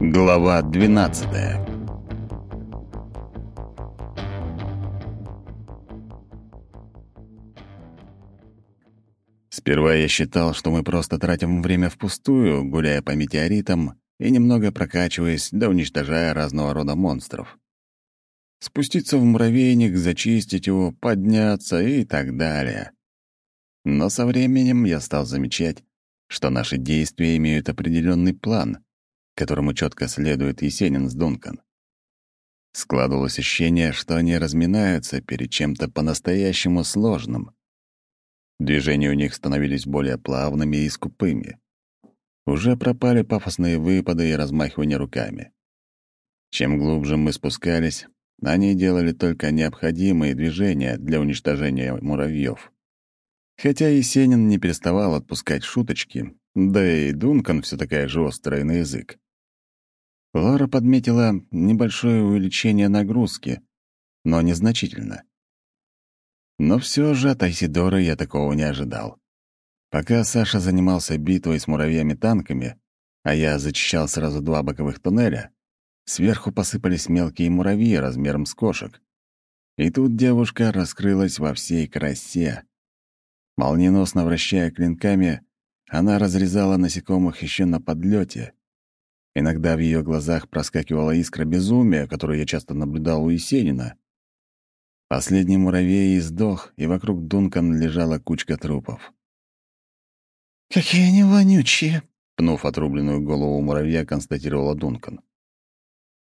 Глава 12 Сперва я считал, что мы просто тратим время впустую, гуляя по метеоритам и немного прокачиваясь, да уничтожая разного рода монстров. Спуститься в муравейник, зачистить его, подняться и так далее. Но со временем я стал замечать, что наши действия имеют определенный план, которому четко следует Есенин с Дункан. Складывалось ощущение, что они разминаются перед чем-то по-настоящему сложным. Движения у них становились более плавными и скупыми. Уже пропали пафосные выпады и размахивания руками. Чем глубже мы спускались, они делали только необходимые движения для уничтожения муравьев. Хотя Есенин не переставал отпускать шуточки, да и Дункан все такая же острая на язык. Лора подметила небольшое увеличение нагрузки, но незначительно. Но все же от Айсидора я такого не ожидал. Пока Саша занимался битвой с муравьями-танками, а я зачищал сразу два боковых туннеля, сверху посыпались мелкие муравьи размером с кошек. И тут девушка раскрылась во всей красе. Молниеносно вращая клинками, она разрезала насекомых еще на подлете. Иногда в ее глазах проскакивала искра безумия, которую я часто наблюдал у Есенина. Последний муравей издох, и вокруг Дункан лежала кучка трупов. «Какие они вонючие!» — пнув отрубленную голову муравья, констатировала Дункан.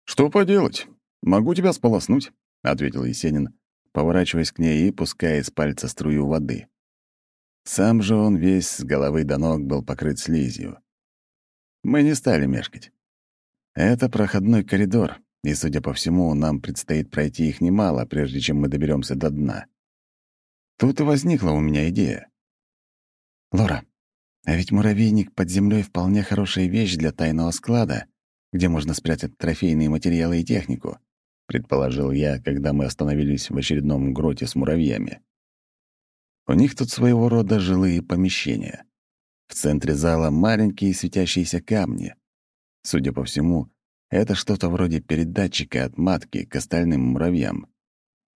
«Что поделать? Могу тебя сполоснуть», — ответил Есенин, поворачиваясь к ней и пуская из пальца струю воды. Сам же он весь с головы до ног был покрыт слизью. Мы не стали мешкать. Это проходной коридор, и, судя по всему, нам предстоит пройти их немало, прежде чем мы доберемся до дна. Тут и возникла у меня идея. «Лора, а ведь муравейник под землей вполне хорошая вещь для тайного склада, где можно спрятать трофейные материалы и технику», предположил я, когда мы остановились в очередном гроте с муравьями. У них тут своего рода жилые помещения. В центре зала маленькие светящиеся камни. Судя по всему, это что-то вроде передатчика от матки к остальным муравьям.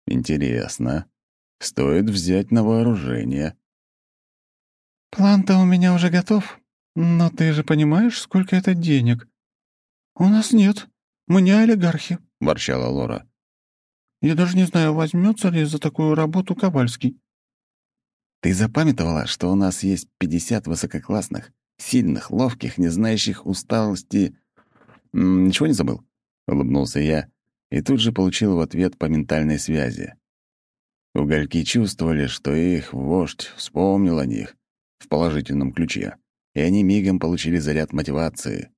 Интересно. Стоит взять на вооружение. «План-то у меня уже готов, но ты же понимаешь, сколько это денег?» «У нас нет. Мы не олигархи», — ворчала Лора. «Я даже не знаю, возьмется ли за такую работу Ковальский. Ты запамятовала, что у нас есть 50 высококлассных, сильных, ловких, не знающих усталости... Ничего не забыл?» — улыбнулся я и тут же получил в ответ по ментальной связи. Угольки чувствовали, что их вождь вспомнил о них в положительном ключе, и они мигом получили заряд мотивации.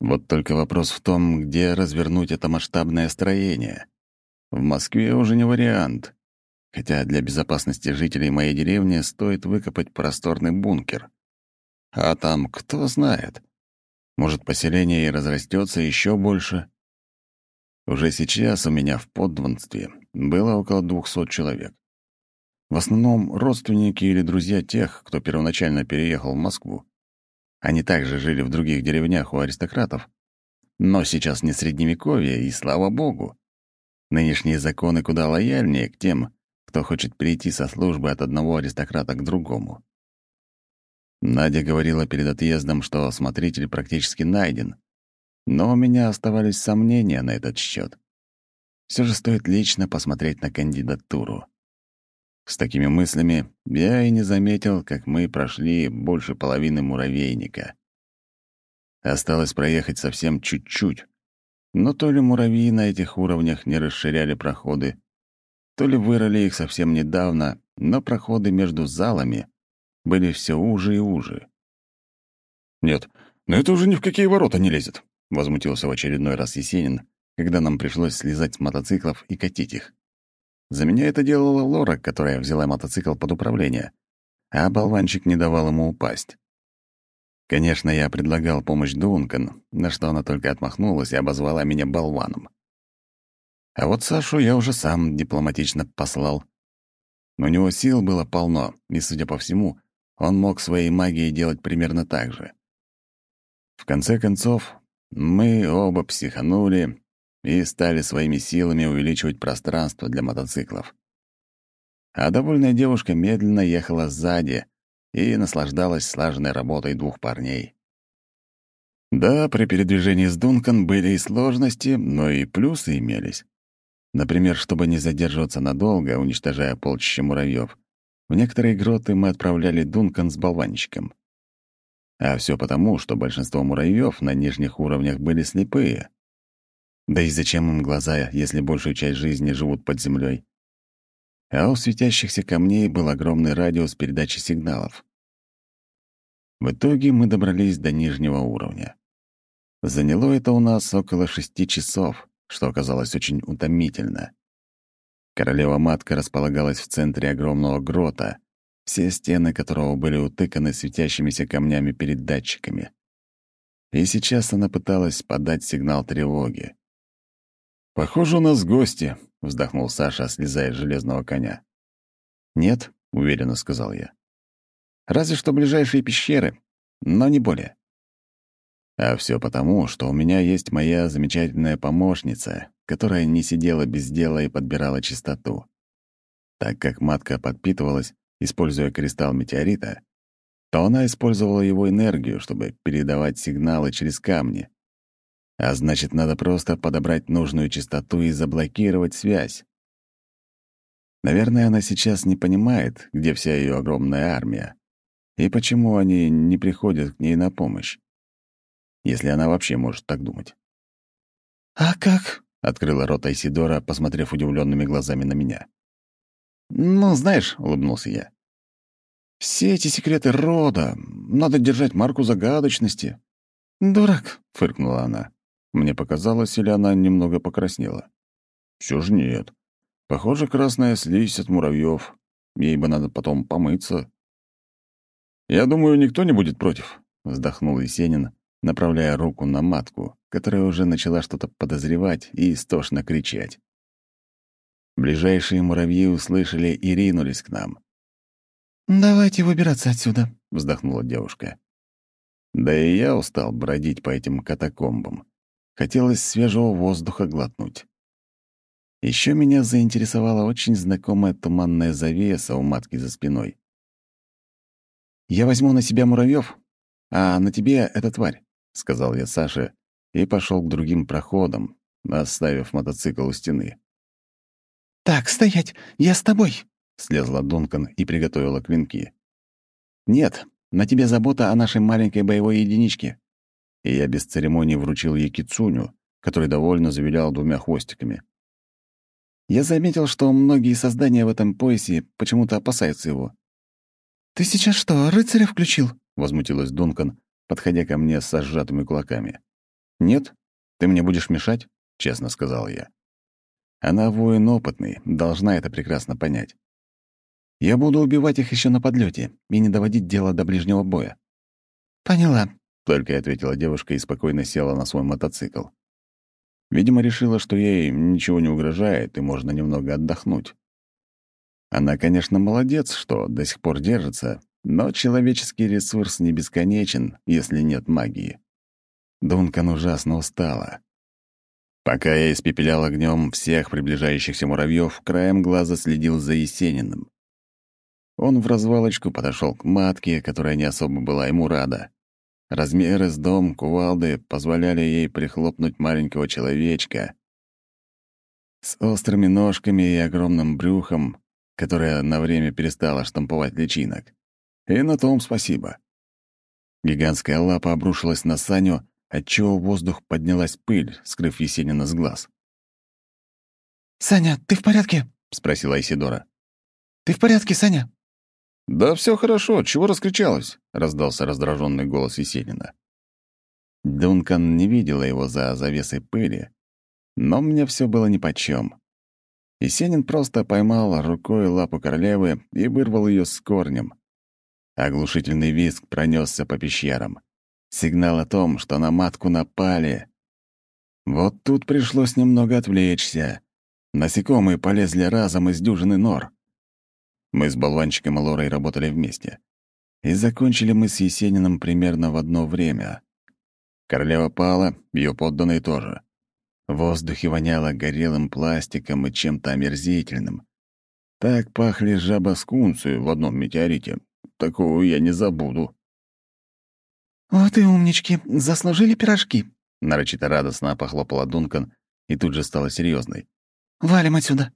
Вот только вопрос в том, где развернуть это масштабное строение. В Москве уже не вариант хотя для безопасности жителей моей деревни стоит выкопать просторный бункер. А там кто знает. Может, поселение и разрастется еще больше. Уже сейчас у меня в подданстве было около двухсот человек. В основном родственники или друзья тех, кто первоначально переехал в Москву. Они также жили в других деревнях у аристократов. Но сейчас не средневековье, и слава богу. Нынешние законы куда лояльнее к тем, кто хочет перейти со службы от одного аристократа к другому. Надя говорила перед отъездом, что смотритель практически найден, но у меня оставались сомнения на этот счет. Все же стоит лично посмотреть на кандидатуру. С такими мыслями я и не заметил, как мы прошли больше половины муравейника. Осталось проехать совсем чуть-чуть, но то ли муравьи на этих уровнях не расширяли проходы, то ли вырыли их совсем недавно, но проходы между залами были все уже и уже. «Нет, но это уже ни в какие ворота не лезет», — возмутился в очередной раз Есенин, когда нам пришлось слезать с мотоциклов и катить их. За меня это делала Лора, которая взяла мотоцикл под управление, а болванчик не давал ему упасть. Конечно, я предлагал помощь Дункан, на что она только отмахнулась и обозвала меня болваном. А вот Сашу я уже сам дипломатично послал. У него сил было полно, и, судя по всему, он мог своей магией делать примерно так же. В конце концов, Мы оба психанули и стали своими силами увеличивать пространство для мотоциклов. А довольная девушка медленно ехала сзади и наслаждалась слаженной работой двух парней. Да, при передвижении с Дункан были и сложности, но и плюсы имелись. Например, чтобы не задерживаться надолго, уничтожая полчища муравьев, в некоторые гроты мы отправляли Дункан с болванчиком. А все потому, что большинство муравьев на нижних уровнях были слепые. Да и зачем им глаза, если большую часть жизни живут под землей? А у светящихся камней был огромный радиус передачи сигналов. В итоге мы добрались до нижнего уровня. Заняло это у нас около шести часов, что оказалось очень утомительно. Королева-матка располагалась в центре огромного грота, все стены которого были утыканы светящимися камнями перед датчиками. И сейчас она пыталась подать сигнал тревоги. «Похоже, у нас гости», — вздохнул Саша, слезая с железного коня. «Нет», — уверенно сказал я. «Разве что ближайшие пещеры, но не более». А все потому, что у меня есть моя замечательная помощница, которая не сидела без дела и подбирала чистоту. Так как матка подпитывалась, используя кристалл метеорита, то она использовала его энергию, чтобы передавать сигналы через камни. А значит, надо просто подобрать нужную частоту и заблокировать связь. Наверное, она сейчас не понимает, где вся ее огромная армия, и почему они не приходят к ней на помощь если она вообще может так думать. «А как?» — открыла рот Айсидора, посмотрев удивленными глазами на меня. «Ну, знаешь», — улыбнулся я, — «все эти секреты рода, надо держать марку загадочности». «Дурак», — фыркнула она. Мне показалось, или она немного покраснела. Все же нет. Похоже, красная слизь от муравьев. Ей бы надо потом помыться. «Я думаю, никто не будет против», — вздохнул Есенин, направляя руку на матку, которая уже начала что-то подозревать и истошно кричать. Ближайшие муравьи услышали и ринулись к нам. «Давайте выбираться отсюда», — вздохнула девушка. Да и я устал бродить по этим катакомбам. Хотелось свежего воздуха глотнуть. Еще меня заинтересовала очень знакомая туманная завеса у матки за спиной. «Я возьму на себя муравьев, а на тебе эта тварь сказал я Саше и пошел к другим проходам, оставив мотоцикл у стены. «Так, стоять! Я с тобой!» — слезла Дункан и приготовила клинки. «Нет, на тебе забота о нашей маленькой боевой единичке». И я без церемонии вручил ей кицуню, который довольно завилял двумя хвостиками. Я заметил, что многие создания в этом поясе почему-то опасаются его. «Ты сейчас что, рыцаря включил?» — возмутилась Дункан, подходя ко мне с сжатыми кулаками. «Нет, ты мне будешь мешать?» — честно сказал я. Она воин опытный, должна это прекрасно понять. Я буду убивать их еще на подлете и не доводить дело до ближнего боя. «Поняла», — только и ответила девушка и спокойно села на свой мотоцикл. Видимо, решила, что ей ничего не угрожает и можно немного отдохнуть. Она, конечно, молодец, что до сих пор держится, но человеческий ресурс не бесконечен, если нет магии. Дункан ужасно устала. Пока я испепелял огнем всех приближающихся муравьев, краем глаза следил за Есениным. Он в развалочку подошел к матке, которая не особо была ему рада. Размеры с дом кувалды позволяли ей прихлопнуть маленького человечка. С острыми ножками и огромным брюхом, которое на время перестало штамповать личинок. И на том спасибо. Гигантская лапа обрушилась на Саню, отчего в воздух поднялась пыль, скрыв Есенина с глаз. «Саня, ты в порядке?» — спросила Исидора. «Ты в порядке, Саня?» «Да все хорошо, чего раскричалась?» — раздался раздраженный голос Есенина. Дункан не видела его за завесой пыли, но мне все было нипочем. Есенин просто поймал рукой лапу королевы и вырвал ее с корнем. Оглушительный визг пронесся по пещерам. Сигнал о том, что на матку напали. Вот тут пришлось немного отвлечься. Насекомые полезли разом из дюжины нор. Мы с болванчиком и Лорой работали вместе. И закончили мы с Есениным примерно в одно время. Королева пала, ее подданные тоже. В воздухе воняло горелым пластиком и чем-то омерзительным. Так пахли жаба-скунцы в одном метеорите. Такого я не забуду. «Вот и умнички, заслужили пирожки», — нарочито радостно похлопала Дункан и тут же стала серьезной. «Валим отсюда».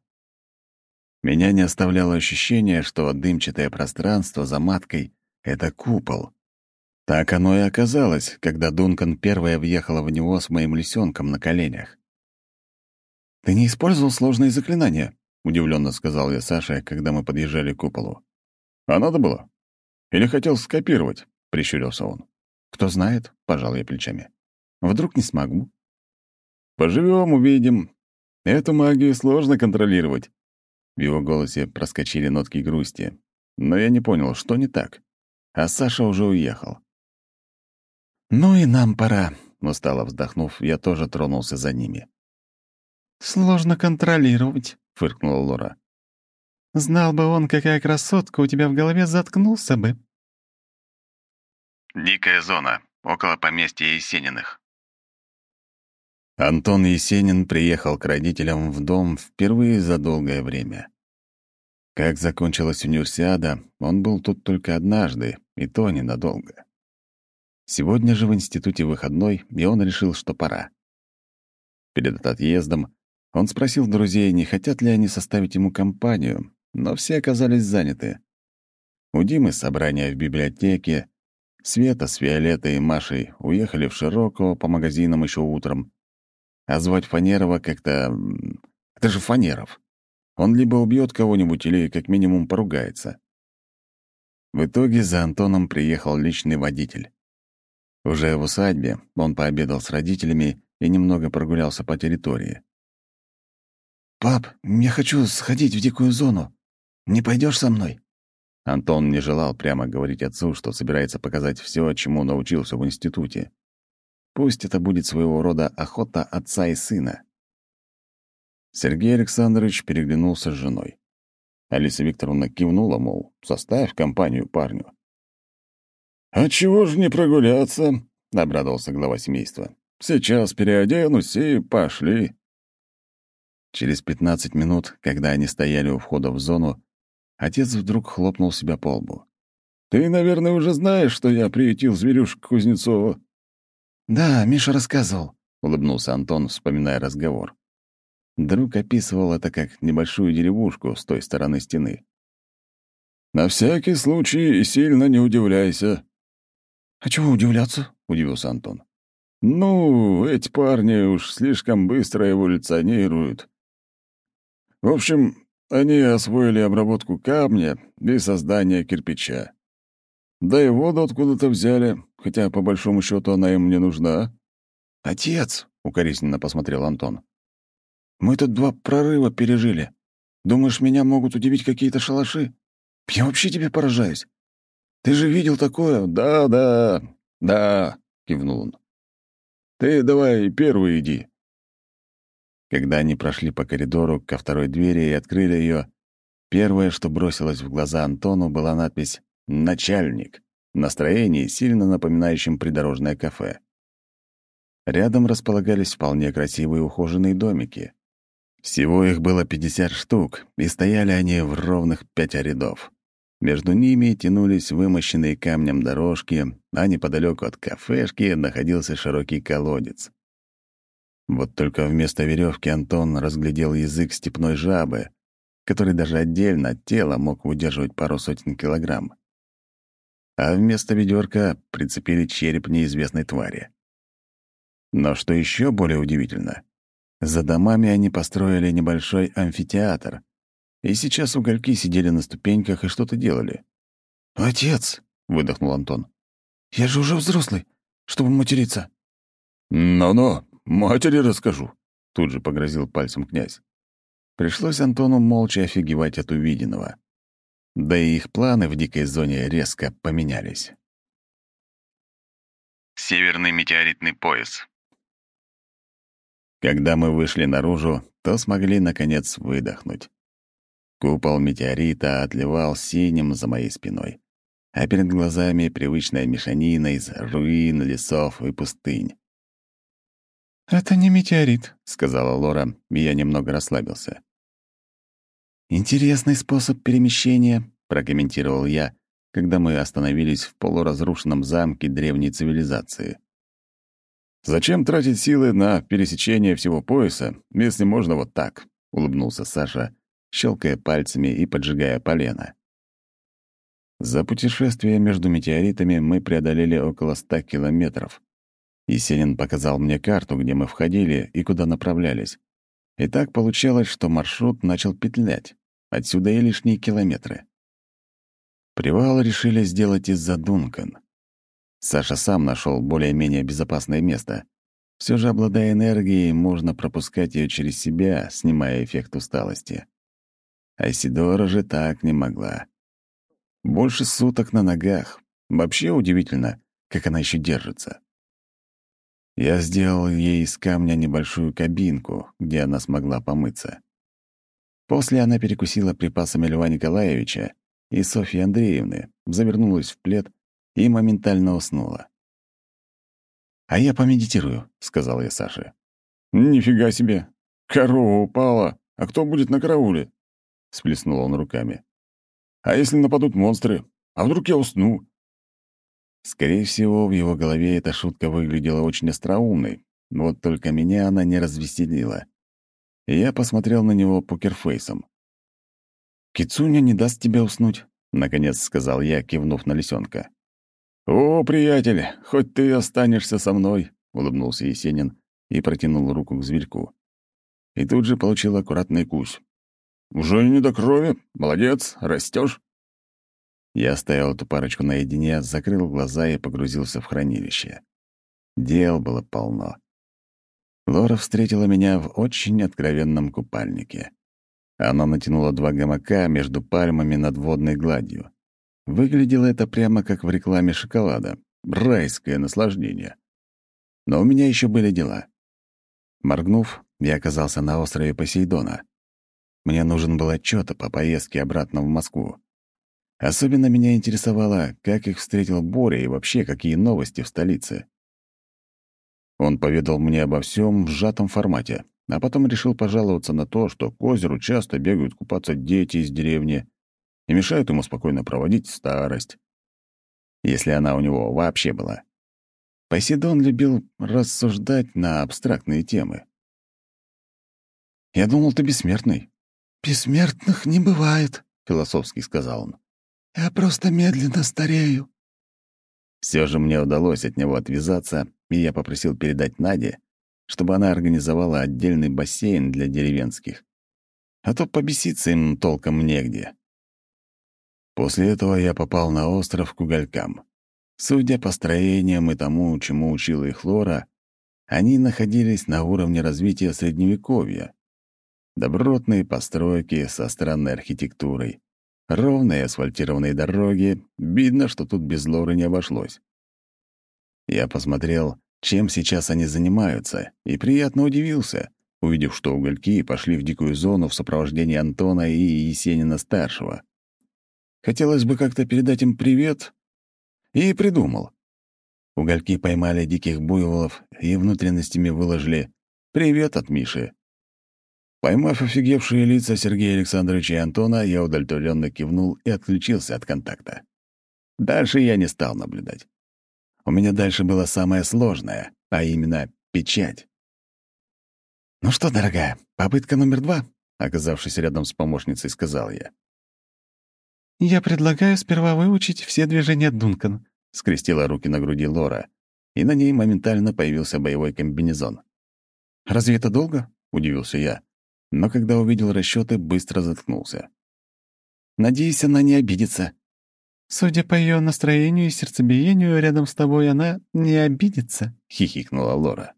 Меня не оставляло ощущение, что дымчатое пространство за маткой — это купол. Так оно и оказалось, когда Дункан первая въехала в него с моим лисенком на коленях. «Ты не использовал сложные заклинания?» — удивленно сказал я Саше, когда мы подъезжали к куполу. «А надо было? Или хотел скопировать?» — прищурился он. «Кто знает?» — пожал я плечами. «Вдруг не смогу?» «Поживем, увидим. Эту магию сложно контролировать». В его голосе проскочили нотки грусти. Но я не понял, что не так. А Саша уже уехал. «Ну и нам пора», — устало вздохнув, я тоже тронулся за ними. «Сложно контролировать», — фыркнула Лора. «Знал бы он, какая красотка у тебя в голове, заткнулся бы». Дикая зона, около поместья Есениных. Антон Есенин приехал к родителям в дом впервые за долгое время. Как закончилась универсиада, он был тут только однажды, и то ненадолго. Сегодня же в институте выходной, и он решил, что пора. Перед отъездом он спросил друзей, не хотят ли они составить ему компанию, но все оказались заняты. У Димы собрание в библиотеке, Света с Виолеттой и Машей уехали в Широко по магазинам еще утром. А звать Фанерова как-то... Это же Фанеров. Он либо убьет кого-нибудь, или как минимум поругается. В итоге за Антоном приехал личный водитель. Уже в усадьбе он пообедал с родителями и немного прогулялся по территории. «Пап, я хочу сходить в дикую зону. Не пойдешь со мной?» Антон не желал прямо говорить отцу, что собирается показать все, чему научился в институте. Пусть это будет своего рода охота отца и сына. Сергей Александрович переглянулся с женой. Алиса Викторовна кивнула, мол, составь компанию парню. «А чего же не прогуляться?» — обрадовался глава семейства. «Сейчас переоденусь и пошли». Через пятнадцать минут, когда они стояли у входа в зону, Отец вдруг хлопнул себя по лбу. «Ты, наверное, уже знаешь, что я приютил зверюшку Кузнецова?» «Да, Миша рассказывал», — улыбнулся Антон, вспоминая разговор. Друг описывал это как небольшую деревушку с той стороны стены. «На всякий случай сильно не удивляйся». «А чего удивляться?» — удивился Антон. «Ну, эти парни уж слишком быстро эволюционируют. В общем, они освоили обработку камня и создание кирпича. Да и воду откуда-то взяли, хотя, по большому счету, она им не нужна. «Отец!» — укоризненно посмотрел Антон. «Мы тут два прорыва пережили. Думаешь, меня могут удивить какие-то шалаши? Я вообще тебе поражаюсь. Ты же видел такое?» «Да, да, да», — кивнул он. «Ты давай первый иди. Когда они прошли по коридору ко второй двери и открыли ее, первое, что бросилось в глаза Антону, была надпись «Начальник», настроение, сильно напоминающем придорожное кафе. Рядом располагались вполне красивые ухоженные домики. Всего их было 50 штук, и стояли они в ровных пять рядов. Между ними тянулись вымощенные камнем дорожки, а неподалеку от кафешки находился широкий колодец. Вот только вместо веревки Антон разглядел язык степной жабы, который даже отдельно от тела мог выдерживать пару сотен килограмм. А вместо ведерка прицепили череп неизвестной твари. Но что еще более удивительно, за домами они построили небольшой амфитеатр, и сейчас угольки сидели на ступеньках и что-то делали. «Отец!» — выдохнул Антон. «Я же уже взрослый, чтобы материться». «Ну-ну, матери расскажу», — тут же погрозил пальцем князь. Пришлось Антону молча офигевать от увиденного. Да и их планы в дикой зоне резко поменялись. Северный метеоритный пояс. Когда мы вышли наружу, то смогли, наконец, выдохнуть. Купол метеорита отливал синим за моей спиной, а перед глазами привычная мешанина из руин, лесов и пустынь. «Это не метеорит», — сказала Лора, и я немного расслабился. «Интересный способ перемещения», — прокомментировал я, когда мы остановились в полуразрушенном замке древней цивилизации. «Зачем тратить силы на пересечение всего пояса, если можно вот так?» — улыбнулся Саша, щелкая пальцами и поджигая полено. За путешествие между метеоритами мы преодолели около ста километров. Есенин показал мне карту, где мы входили и куда направлялись. И так получалось, что маршрут начал петлять. Отсюда и лишние километры. Привал решили сделать из-за Дункан. Саша сам нашел более-менее безопасное место. Все же, обладая энергией, можно пропускать ее через себя, снимая эффект усталости. Айсидора же так не могла. Больше суток на ногах. Вообще удивительно, как она еще держится. Я сделал ей из камня небольшую кабинку, где она смогла помыться. После она перекусила припасами Льва Николаевича и Софьи Андреевны, завернулась в плед и моментально уснула. «А я помедитирую», — сказал я Саше. «Нифига себе! Корова упала! А кто будет на карауле?» — сплеснул он руками. «А если нападут монстры? А вдруг я усну?» Скорее всего, в его голове эта шутка выглядела очень остроумной, вот только меня она не развеселила. Я посмотрел на него покерфейсом. «Кицуня не даст тебе уснуть», — наконец сказал я, кивнув на лисенка. «О, приятель, хоть ты останешься со мной», — улыбнулся Есенин и протянул руку к зверьку. И тут же получил аккуратный кусь. «Уже не до крови. Молодец, растешь. Я оставил эту парочку наедине, закрыл глаза и погрузился в хранилище. Дел было полно. Лора встретила меня в очень откровенном купальнике. Она натянула два гамака между пальмами над водной гладью. Выглядело это прямо как в рекламе шоколада. Райское наслаждение. Но у меня еще были дела. Моргнув, я оказался на острове Посейдона. Мне нужен был отчет по поездке обратно в Москву. Особенно меня интересовало, как их встретил Боря и вообще какие новости в столице. Он поведал мне обо всем в сжатом формате, а потом решил пожаловаться на то, что к озеру часто бегают купаться дети из деревни и мешают ему спокойно проводить старость. Если она у него вообще была. Посейдон любил рассуждать на абстрактные темы. «Я думал, ты бессмертный». «Бессмертных не бывает», — философски сказал он. Я просто медленно старею». Все же мне удалось от него отвязаться, и я попросил передать Наде, чтобы она организовала отдельный бассейн для деревенских. А то побеситься им толком негде. После этого я попал на остров к уголькам. Судя по строениям и тому, чему учила их Лора, они находились на уровне развития Средневековья. Добротные постройки со странной архитектурой. Ровные асфальтированные дороги. Видно, что тут без лоры не обошлось. Я посмотрел, чем сейчас они занимаются, и приятно удивился, увидев, что угольки пошли в дикую зону в сопровождении Антона и Есенина-старшего. Хотелось бы как-то передать им привет, и придумал. Угольки поймали диких буйволов и внутренностями выложили «Привет от Миши». Поймав офигевшие лица Сергея Александровича и Антона, я удовлетворенно кивнул и отключился от контакта. Дальше я не стал наблюдать. У меня дальше было самое сложное, а именно печать. «Ну что, дорогая, попытка номер два», — оказавшись рядом с помощницей, сказал я. «Я предлагаю сперва выучить все движения Дункан», — скрестила руки на груди Лора, и на ней моментально появился боевой комбинезон. «Разве это долго?» — удивился я но когда увидел расчеты, быстро заткнулся. «Надеюсь, она не обидится». «Судя по ее настроению и сердцебиению, рядом с тобой она не обидится», — хихикнула Лора.